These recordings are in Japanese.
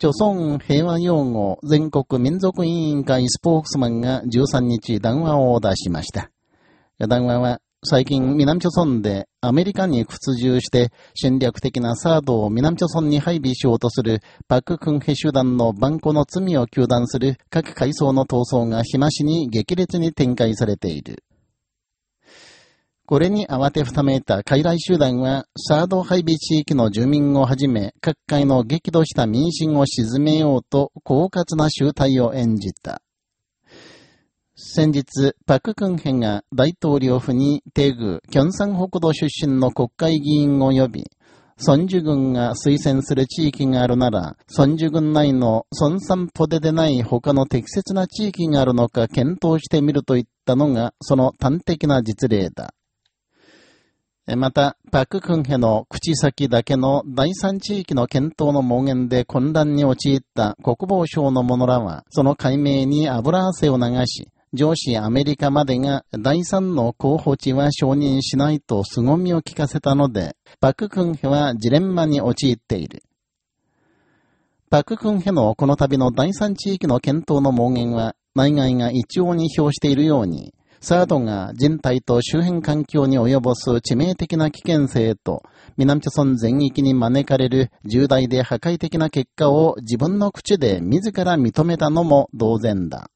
朝鮮平和擁護全国民族委員会スポークスマンが13日談話を出しました。談話は、最近南朝鮮でアメリカに屈従して戦略的なサードを南朝鮮に配備しようとするパククンヘ集団の蛮行の罪を求断する各階層の闘争が日増しに激烈に展開されている。これに慌てふためいた傀儡集団は、サード配備地域の住民をはじめ、各界の激怒した民心を鎮めようと、狡猾な集体を演じた。先日、パククンヘが大統領府にテグ、キョンサン北道出身の国会議員を呼び、ソンジュ軍が推薦する地域があるなら、ソンジュ軍内のソンサンポデでない他の適切な地域があるのか検討してみると言ったのが、その端的な実例だ。また、パククンヘの口先だけの第三地域の検討の盲言で混乱に陥った国防省の者らは、その解明に油汗を流し、上司アメリカまでが第三の候補地は承認しないと凄みを聞かせたので、パククンヘはジレンマに陥っている。パククンヘのこの度の第三地域の検討の盲言は、内外が一応に表しているように、サードが人体と周辺環境に及ぼす致命的な危険性と、南朝村全域に招かれる重大で破壊的な結果を自分の口で自ら認めたのも同然だ。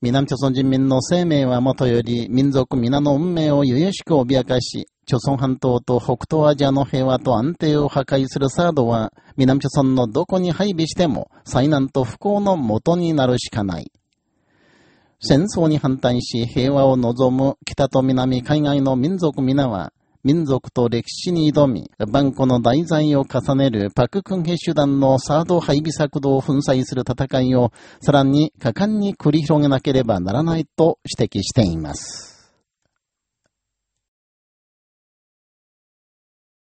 南朝鮮人民の生命はもとより民族皆の運命を由々しく脅かし、朝鮮半島と北東アジアの平和と安定を破壊するサードは、南朝鮮のどこに配備しても災難と不幸の元になるしかない。戦争に反対し平和を望む北と南海外の民族皆は、民族と歴史に挑み、万古の題材を重ねるパククンヘ手団のサード配備策動を粉砕する戦いを、さらに果敢に繰り広げなければならないと指摘しています。